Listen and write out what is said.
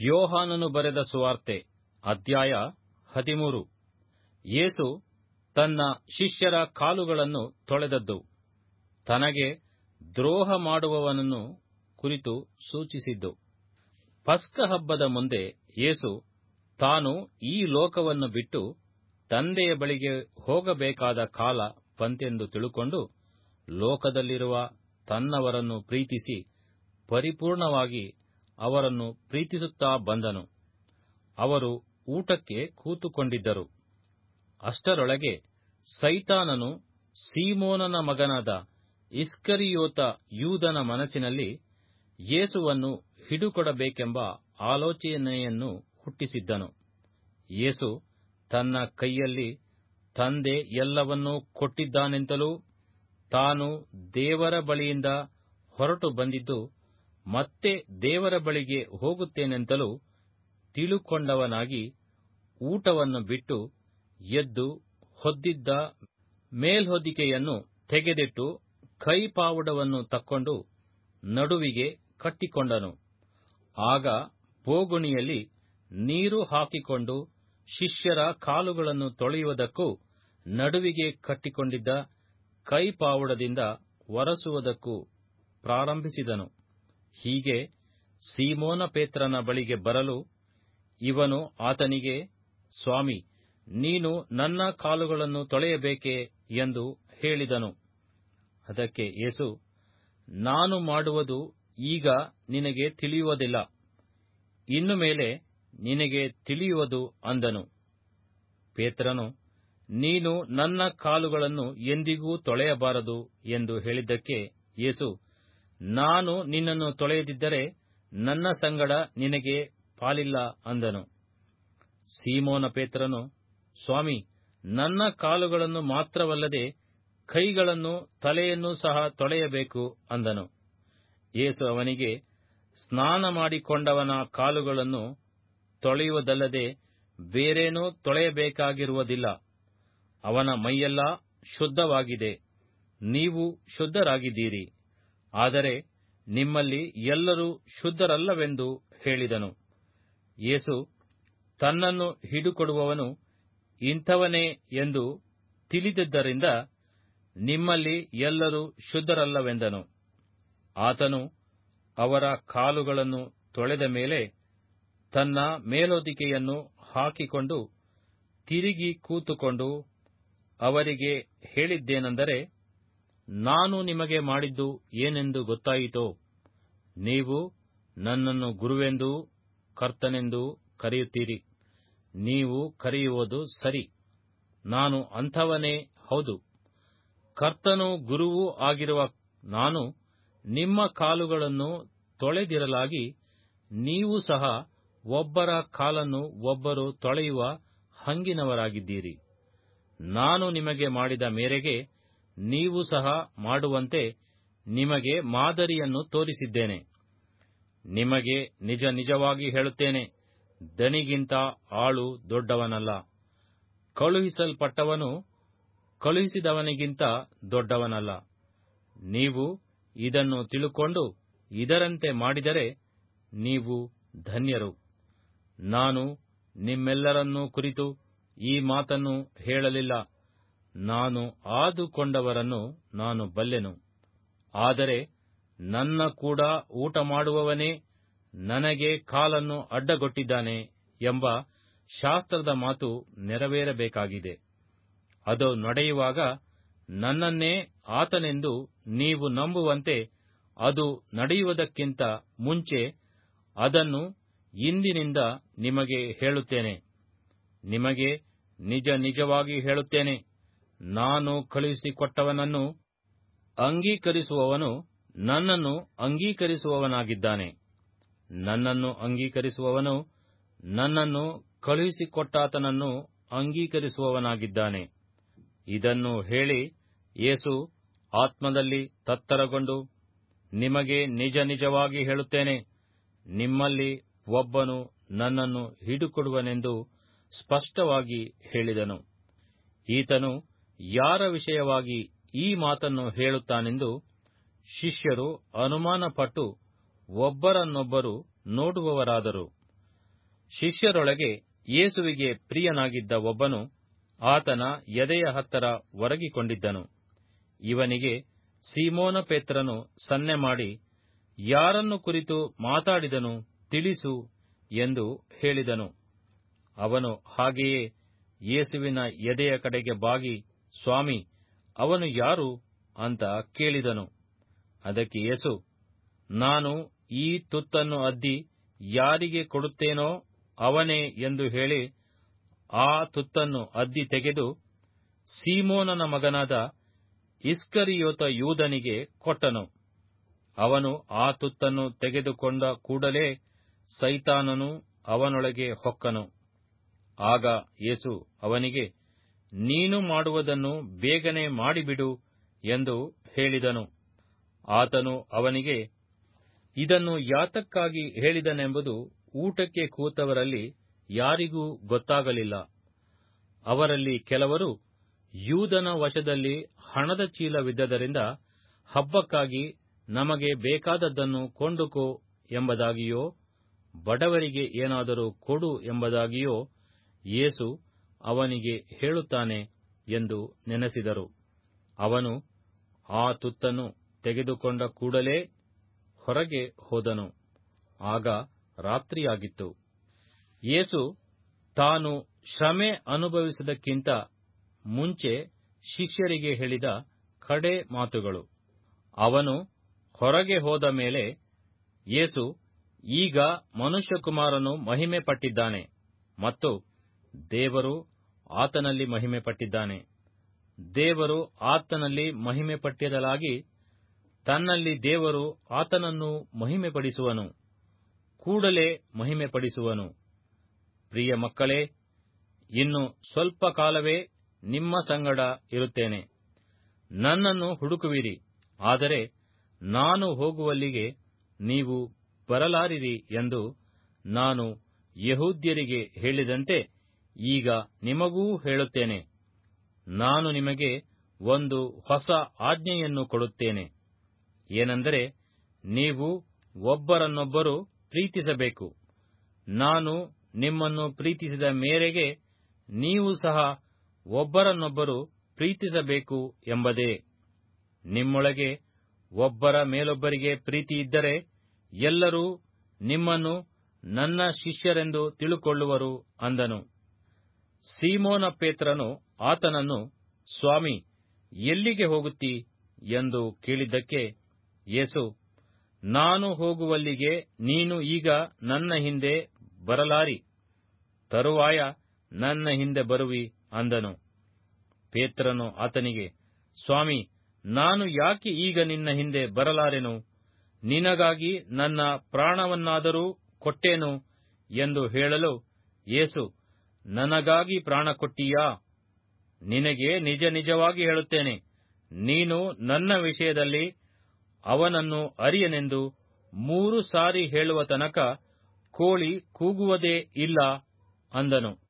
ಯೋಹಾನನು ಬರೆದ ಸುವಾರ್ತೆ, ಅಧ್ಯಾಯ ಹದಿಮೂರು. ಯೇಸು ತನ್ನ ಶಿಷ್ಯರ ಕಾಲುಗಳನ್ನು ತೊಳೆದದ್ದು. ತನಗೆ ದ್ರೋಹ ಮಾಡುವವನನ್ನು ಕುರಿತು ಸೂಚಿಸಿದ್ದು. ಪಸ್ಕ ಹಬ್ಬದ ಮುಂದೆ ಯೇಸು ತಾನು ಈ ಲೋಕವನ್ನು ಬಿಟ್ಟು ತಂದೆಯ ಬಳಿಗೆ ಹೋಗಬೇಕಾದ ಕಾಲ ಬಂತೆಂದು ತಿಳುಕೊಂಡು ಲೋಕದಲ್ಲಿರುವ ತನ್ನವರನ್ನು ಪ್ರೀತಿಸಿ ಪರಿಪೂರ್ಣವಾಗಿ ಅವರನ್ನು ಪ್ರೀತಿಸುತ್ತಾ ಬಂದನು. ಅವರು ಊಟಕ್ಕೆ ಕೂತುಕೊಂಡಿದ್ದರು. ಅಷ್ಟರೊಳಗೆ ಸೈತಾನನು ಸೀಮೋನನ ಮಗನಾದ ಇಸ್ಕರಿಯೋತ ಯೂದನ ಮನಸ್ಸಿನಲ್ಲಿ ಯೇಸುವನ್ನು ಹಿಡುಕೊಡಬೇಕೆಂಬ ಆಲೋಚನೆಯನ್ನು ಹುಟ್ಟಿಸಿದ್ದನು. ಯೇಸು ತನ್ನ ಕೈಯಲ್ಲಿ ತಂದೆ ಎಲ್ಲವನ್ನೂ ಕೊಟ್ಟಿದ್ದಾನೆಂತಲೂ ತಾನು ದೇವರ ಬಳಿಯಿಂದ ಹೊರಟು ಬಂದಿದ್ದು ಮತ್ತೆ ದೇವರ ಬಳಿಗೆ ಹೋಗುತ್ತೇನೆಂತಲೂ ತಿಳುಕೊಂಡವನಾಗಿ ಊಟವನ್ನು ಬಿಟ್ಟು ಎದ್ದು ಹೊದ್ದಿದ್ದ ಮೇಲ್ಹೊದಿಕೆಯನ್ನು ತೆಗೆದಿಟ್ಟು ಕೈಪಾವುಡವನ್ನು ತಕ್ಕೊಂಡು ನಡುವಿಗೆ ಕಟ್ಟಿಕೊಂಡನು. ಆಗ ಬೋಗುಣಿಯಲ್ಲಿ ನೀರು ಹಾಕಿಕೊಂಡು ಶಿಷ್ಯರ ಕಾಲುಗಳನ್ನು ತೊಳೆಯುವುದಕ್ಕೂ ನಡುವಿಗೆ ಕಟ್ಟಿಕೊಂಡಿದ್ದ ಕೈಪಾವುಡದಿಂದ ಒರಸುವುದಕ್ಕೂ ಪ್ರಾರಂಭಿಸಿದನು. ಹೀಗೆ ಸೀಮೋನ ಪೇತ್ರನ ಬಳಿಗೆ ಬರಲು ಇವನು ಆತನಿಗೆ, ಸ್ವಾಮಿ, ನೀನು ನನ್ನ ಕಾಲುಗಳನ್ನು ತೊಳೆಯಬೇಕೆ? ಎಂದು ಹೇಳಿದನು. ಅದಕ್ಕೆ ಯೇಸು, ನಾನು ಮಾಡುವುದು ಈಗ ನಿನಗೆ ತಿಳಿಯುವುದಿಲ್ಲ. ಇನ್ನು ಮೇಲೆ ನಿನಗೆ ತಿಳಿಯುವುದು ಅಂದನು. ಪೇತ್ರನು, ನೀನು ನನ್ನ ಕಾಲುಗಳನ್ನು ಎಂದಿಗೂ ತೊಳೆಯಬಾರದು ಎಂದು ಹೇಳಿದ್ದಕ್ಕೆ ಯೇಸು ನಾನು ನಿನ್ನನ್ನು ತೊಳೆಯದಿದ್ದರೆ ನನ್ನ ಸಂಗಡ ನಿನಗೆ ಪಾಲಿಲ್ಲ ಅಂದನು. ಸೀಮೋನ ಪೇತ್ರನು, ಸ್ವಾಮಿ, ನನ್ನ ಕಾಲುಗಳನ್ನು ಮಾತ್ರವಲ್ಲದೆ ಕೈಗಳನ್ನು ತಲೆಯನ್ನು ಸಹ ತೊಳೆಯಬೇಕು ಅಂದನು. ಯೇಸು ಅವನಿಗೆ, ಸ್ನಾನ ಮಾಡಿಕೊಂಡವನ ಕಾಲುಗಳನ್ನು ತೊಳೆಯುವುದಲ್ಲದೆ ಬೇರೇನೂ ತೊಳೆಯಬೇಕಾಗಿರುವುದಿಲ್ಲ. ಅವನ ಮೈಯೆಲ್ಲ ಶುದ್ಧವಾಗಿದೆ. ನೀವು ಶುದ್ಧರಾಗಿದ್ದೀರಿ. ಆದರೆ ನಿಮ್ಮಲ್ಲಿ ಎಲ್ಲರೂ ಶುದ್ಧರಲ್ಲವೆಂದು ಹೇಳಿದನು. ಯೇಸು ತನ್ನನ್ನು ಹಿಡುಕೊಡುವವನು ಇಂಥವನೇ ಎಂದು ತಿಳಿದಿದ್ದರಿಂದ ನಿಮ್ಮಲ್ಲಿ ಎಲ್ಲರೂ ಶುದ್ಧರಲ್ಲವೆಂದನು. ಆತನು ಅವರ ಕಾಲುಗಳನ್ನು ತೊಳೆದ ಮೇಲೆ ತನ್ನ ಮೇಲೋದಿಕೆಯನ್ನು ಹಾಕಿಕೊಂಡು ತಿರುಗಿ ಕೂತುಕೊಂಡು ಅವರಿಗೆ ಹೇಳಿದ್ದೇನೆಂದರೆ ನಾನು ನಿಮಗೆ ಮಾಡಿದ್ದು ಏನೆಂದು ಗೊತ್ತಾಯಿತೋ, ನೀವು ನನ್ನನ್ನು ಗುರುವೆಂದೂ ಕರ್ತನೆಂದೂ ಕರೆಯುತ್ತೀರಿ. ನೀವು ಕರೆಯುವುದು ಸರಿ. ನಾನು ಅಂಥವನೇ, ಹೌದು. ಕರ್ತನು ಗುರುವೂ ಆಗಿರುವ ನಾನು ನಿಮ್ಮ ಕಾಲುಗಳನ್ನು ತೊಳೆದಿರಲಾಗಿ, ನೀವು ಸಹ ಒಬ್ಬರ ಕಾಲನ್ನು ಒಬ್ಬರು ತೊಳೆಯುವ ಹಂಗಿನವರಾಗಿದ್ದೀರಿ. ನಾನು ನಿಮಗೆ ಮಾಡಿದ ಮೇರೆಗೆ ನೀವು ಸಹ ಮಾಡುವಂತೆ ನಿಮಗೆ ಮಾದರಿಯನ್ನು ತೋರಿಸಿದ್ದೇನೆ. ನಿಮಗೆ ನಿಜ ನಿಜವಾಗಿ ಹೇಳುತ್ತೇನೆ, ದಣಿಗಿಂತ ಆಳು ದೊಡ್ಡವನಲ್ಲ. ಕಳುಹಿಸಲ್ಪಟ್ಟವನು ಕಳುಹಿಸಿದವನಿಗಿಂತ ದೊಡ್ಡವನಲ್ಲ. ನೀವು ಇದನ್ನು ತಿಳುಕೊಂಡು ಇದರಂತೆ ಮಾಡಿದರೆ ನೀವು ಧನ್ಯರು. ನಾನು ನಿಮ್ಮೆಲ್ಲರನ್ನೂ ಕುರಿತು ಈ ಮಾತನ್ನು ಹೇಳಲಿಲ್ಲ. ನಾನು ಆದುಕೊಂಡವರನ್ನು ನಾನು ಬಲ್ಲೆನು. ಆದರೆ ನನ್ನ ಕೂಡ ಊಟ ಮಾಡುವವನೇ ನನಗೆ ಕಾಲನ್ನು ಅಡ್ಡಗೊಟ್ಟಿದ್ದಾನೆ ಎಂಬ ಶಾಸ್ತ್ರದ ಮಾತು ನೆರವೇರಬೇಕಾಗಿದೆ. ಅದು ನಡೆಯುವಾಗ ನನ್ನನ್ನೇ ಆತನೆಂದು ನೀವು ನಂಬುವಂತೆ ಅದು ನಡೆಯುವುದಕ್ಕಿಂತ ಮುಂಚೆ ಅದನ್ನು ಇಂದಿನಿಂದ ನಿಮಗೆ ಹೇಳುತ್ತೇನೆ. ನಿಮಗೆ ನಿಜ ನಿಜವಾಗಿ ಹೇಳುತ್ತೇನೆ. ನಾನು ಕಳುಹಿಸಿಕೊಟ್ಟವನನ್ನು ಅಂಗೀಕರಿಸುವವನು ನನ್ನನ್ನು ಅಂಗೀಕರಿಸುವವನಾಗಿದ್ದಾನೆ. ನನ್ನನ್ನು ಅಂಗೀಕರಿಸುವವನು ನನ್ನನ್ನು ಕಳುಹಿಸಿಕೊಟ್ಟಾತನನ್ನು ಅಂಗೀಕರಿಸುವವನಾಗಿದ್ದಾನೆ. ಇದನ್ನು ಹೇಳಿ ಯೇಸು ಆತ್ಮದಲ್ಲಿ ತತ್ತರಗೊಂಡು, ನಿಮಗೆ ನಿಜ ನಿಜವಾಗಿ ಹೇಳುತ್ತೇನೆ, ನಿಮ್ಮಲ್ಲಿ ಒಬ್ಬನು ನನ್ನನ್ನು ಹಿಡುಕೊಡುವನೆಂದು ಸ್ಪಷ್ಟವಾಗಿ ಹೇಳಿದನು. ಈತನು ಯಾರ ವಿಷಯವಾಗಿ ಈ ಮಾತನ್ನು ಹೇಳುತ್ತಾನೆಂದು ಶಿಷ್ಯರು ಅನುಮಾನಪಟ್ಟು ಒಬ್ಬರನ್ನೊಬ್ಬರು ನೋಡುವವರಾದರು. ಶಿಷ್ಯರೊಳಗೆ ಯೇಸುವಿಗೆ ಪ್ರಿಯನಾಗಿದ್ದ ಒಬ್ಬನು ಆತನ ಎದೆಯ ಹತ್ತರ ಒರಗಿಕೊಂಡಿದ್ದನು. ಇವನಿಗೆ ಸೀಮೋನ ಪೇತ್ರನು ಸನ್ನೆ ಮಾಡಿ, ಯಾರನ್ನು ಕುರಿತು ಮಾತಾಡಿದನು ತಿಳಿಸು ಎಂದು ಹೇಳಿದನು. ಅವನು ಹಾಗೆಯೇ ಯೇಸುವಿನ ಎದೆಯ ಕಡೆಗೆ ಬಾಗಿ ಸ್ವಾಮಿ, ಅವನು ಯಾರು ಅಂತ ಕೇಳಿದನು. ಅದಕ್ಕೆ ಯೇಸು, ನಾನು ಈ ತುತ್ತನ್ನು ಅದ್ದಿ ಯಾರಿಗೆ ಕೊಡುತ್ತೇನೋ ಅವನೇ ಎಂದು ಹೇಳಿ ಆ ತುತ್ತನ್ನು ಅದ್ದಿ ತೆಗೆದು ಸೀಮೋನನ ಮಗನಾದ ಇಸ್ಕರಿಯೋತ ಯೂದನಿಗೆ ಕೊಟ್ಟನು. ಅವನು ಆ ತುತ್ತನ್ನು ತೆಗೆದುಕೊಂಡ ಕೂಡಲೇ ಸೈತಾನನು ಅವನೊಳಗೆ ಹೊಕ್ಕನು. ಆಗ ಯೇಸು ಅವನಿಗೆ ನೀನು ಮಾಡುವುದನ್ನು ಬೇಗನೆ ಮಾಡಿಬಿಡು ಎಂದು ಹೇಳಿದನು. ಆತನು ಅವನಿಗೆ, ಇದನ್ನು ಯಾತಕ್ಕಾಗಿ ಹೇಳಿದನೆಂಬುದು ಊಟಕ್ಕೆ ಕೂತವರಲ್ಲಿ ಯಾರಿಗೂ ಗೊತ್ತಾಗಲಿಲ್ಲ. ಅವರಲ್ಲಿ ಕೆಲವರು ಯೂದನ ವಶದಲ್ಲಿ ಹಣದ ಚೀಲವಿದ್ದರಿಂದ ಹಬ್ಬಕ್ಕಾಗಿ ನಮಗೆ ಬೇಕಾದದ್ದನ್ನು ಕೊಂಡುಕೋ ಎಂಬುದಾಗಿಯೋ, ಬಡವರಿಗೆ ಏನಾದರೂ ಕೊಡು ಎಂಬುದಾಗಿಯೋ, ಯೇಸು ಅವನಿಗೆ ಹೇಳುತ್ತಾನೆ ಎಂದು ನೆನೆಸಿದರು. ಅವನು ಆ ತುತ್ತನ್ನು ತೆಗೆದುಕೊಂಡ ಕೂಡಲೇ ಹೊರಗೆ ಹೋದನು. ಆಗ ರಾತ್ರಿಯಾಗಿತ್ತು. ಯೇಸು ತಾನು ಶ್ರಮೆ ಅನುಭವಿಸದಕ್ಕಿಂತ ಮುಂಚೆ ಶಿಷ್ಯರಿಗೆ ಹೇಳಿದ ಕಡೆ ಮಾತುಗಳು. ಅವನು ಹೊರಗೆ ಹೋದ ಮೇಲೆ ಯೇಸು ಈಗ ಮನುಷ್ಯಕುಮಾರನು ಮಹಿಮೆ ಪಟ್ಟಿದ್ದಾನೆ ಮತ್ತು ದೇವರು ಆತನಲ್ಲಿ ಮಹಿಮೆ ಪಟ್ಟಿದ್ದಾನೆ ದೇವರು ಆತನಲ್ಲಿ ಮಹಿಮೆ ಪಟ್ಟಿರಲಾಗಿ ತನ್ನಲ್ಲಿ ದೇವರು ಆತನನ್ನು ಮಹಿಮೆಪಡಿಸುವನು. ಕೂಡಲೇ ಮಹಿಮೆ ಪಡಿಸುವನು ಪ್ರಿಯ ಮಕ್ಕಳೇ, ಇನ್ನು ಸ್ವಲ್ಪ ಕಾಲವೇ ನಿಮ್ಮ ಸಂಗಡ ಇರುತ್ತೇನೆ. ನನ್ನನ್ನು ಹುಡುಕುವಿರಿ, ಆದರೆ ನಾನು ಹೋಗುವಲ್ಲಿಗೆ ನೀವು ಬರಲಾರಿರಿ ಎಂದು ನಾನು ಯಹೂದ್ಯರಿಗೆ ಹೇಳಿದಂತೆ ಈಗ ನಿಮಗೂ ಹೇಳುತ್ತೇನೆ. ನಾನು ನಿಮಗೆ ಒಂದು ಹೊಸ ಆಜ್ಞೆಯನ್ನು ಕೊಡುತ್ತೇನೆ. ಏನೆಂದರೆ, ನೀವು ಒಬ್ಬರನ್ನೊಬ್ಬರು ಪ್ರೀತಿಸಬೇಕು. ನಾನು ನಿಮ್ಮನ್ನು ಪ್ರೀತಿಸಿದ ಮೇರೆಗೆ ನೀವು ಸಹ ಒಬ್ಬರನ್ನೊಬ್ಬರು ಪ್ರೀತಿಸಬೇಕು ಎಂಬುದೇ. ನಿಮ್ಮೊಳಗೆ ಒಬ್ಬರ ಮೇಲೊಬ್ಬರಿಗೆ ಪ್ರೀತಿ ಇದ್ದರೆ ಎಲ್ಲರೂ ನಿಮ್ಮನ್ನು ನನ್ನ ಶಿಷ್ಯರೆಂದು ತಿಳುಕೊಳ್ಳುವರು ಅಂದನು. ಸೀಮೋನ ಪೇತ್ರನು ಆತನನ್ನು, ಸ್ವಾಮಿ, ಎಲ್ಲಿಗೆ ಹೋಗುತ್ತಿ? ಎಂದು ಕೇಳಿದ್ದಕ್ಕೆ ಯೇಸು, ನಾನು ಹೋಗುವಲ್ಲಿಗೆ ನೀನು ಈಗ ನನ್ನ ಹಿಂದೆ ಬರಲಾರಿ. ತರುವಾಯ ನನ್ನ ಹಿಂದೆ ಬರುವಿ, ಅಂದನು. ಪೇತ್ರನು ಆತನಿಗೆ, ಸ್ವಾಮಿ, ನಾನು ಯಾಕೆ ಈಗ ನಿನ್ನ ಹಿಂದೆ ಬರಲಾರೆನು? ನಿನಗಾಗಿ ನನ್ನ ಪ್ರಾಣವನ್ನಾದರೂ ಕೊಟ್ಟೇನು? ಎಂದು ಹೇಳಲು ಯೇಸು ನನಗಾಗಿ ಪ್ರಾಣ ಕೊಟ್ಟೀಯಾ? ನಿನಗೆ ನಿಜ ನಿಜವಾಗಿ ಹೇಳುತ್ತೇನೆ. ನೀನು ನನ್ನ ವಿಷಯದಲ್ಲಿ ಅವನನ್ನು ಅರಿಯನೆಂದು ಮೂರು ಸಾರಿ ಹೇಳುವ ತನಕ ಕೋಳಿ ಕೂಗುವುದೇ ಇಲ್ಲ ಅಂದನು.